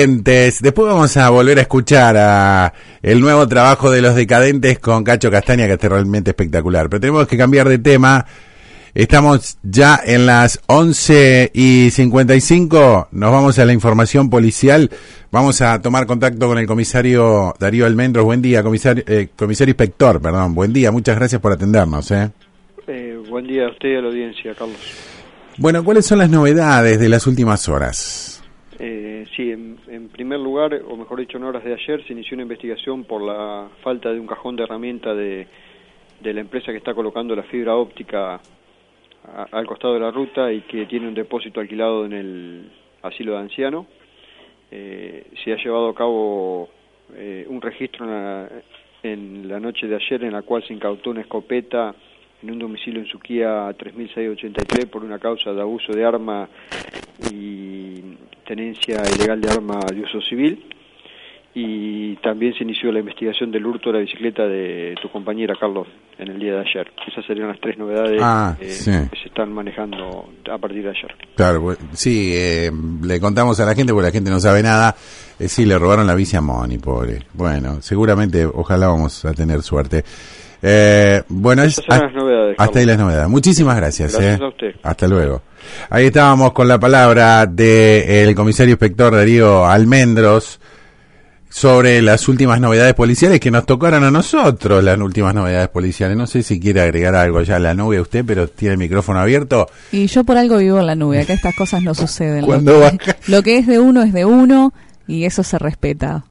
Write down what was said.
Después vamos a volver a escuchar a el nuevo trabajo de los decadentes con Cacho Castaña, que está realmente espectacular. Pero tenemos que cambiar de tema. Estamos ya en las 11 y 55. Nos vamos a la información policial. Vamos a tomar contacto con el comisario Darío Almendros. Buen día, comisario, eh, comisario inspector, perdón. Buen día, muchas gracias por atendernos. ¿eh? Eh, buen día a usted y a la audiencia, Carlos. Bueno, ¿cuáles son las novedades de las últimas horas? Eh, sí, en, primer lugar, o mejor dicho, en horas de ayer, se inició una investigación por la falta de un cajón de herramienta de, la empresa que está colocando la fibra óptica al costado de la ruta y que tiene un depósito alquilado en el asilo de anciano. Eh, se ha llevado a cabo eh, un registro en la, en la noche de ayer en la cual se incautó una escopeta en un domicilio en Suquía 3683 por una causa de abuso de arma y tenencia ilegal de arma de uso civil y también se inició la investigación del hurto de la bicicleta de tu compañera Carlos en el día de ayer. Esas serían las tres novedades ah, que se están manejando a partir de ayer. Claro, pues, sí, eh, le contamos a la gente porque la gente no sabe nada. Eh, sí, le robaron la bici a Moni, pobre. Bueno, seguramente, ojalá vamos a tener suerte. Eh, bueno, es, las novedades, hasta ahí las novedades. Muchísimas gracias. Gracias eh. a usted. Hasta luego. Ahí estábamos con la palabra del comisario inspector Darío Almendros sobre las últimas novedades policiales que nos tocaron a nosotros, las últimas novedades policiales. No sé si quiere agregar algo ya a la nube usted, pero tiene el micrófono abierto. Y yo por algo vivo en la nube, acá estas cosas no suceden. Cuando lo que es de uno es de uno y eso se respeta.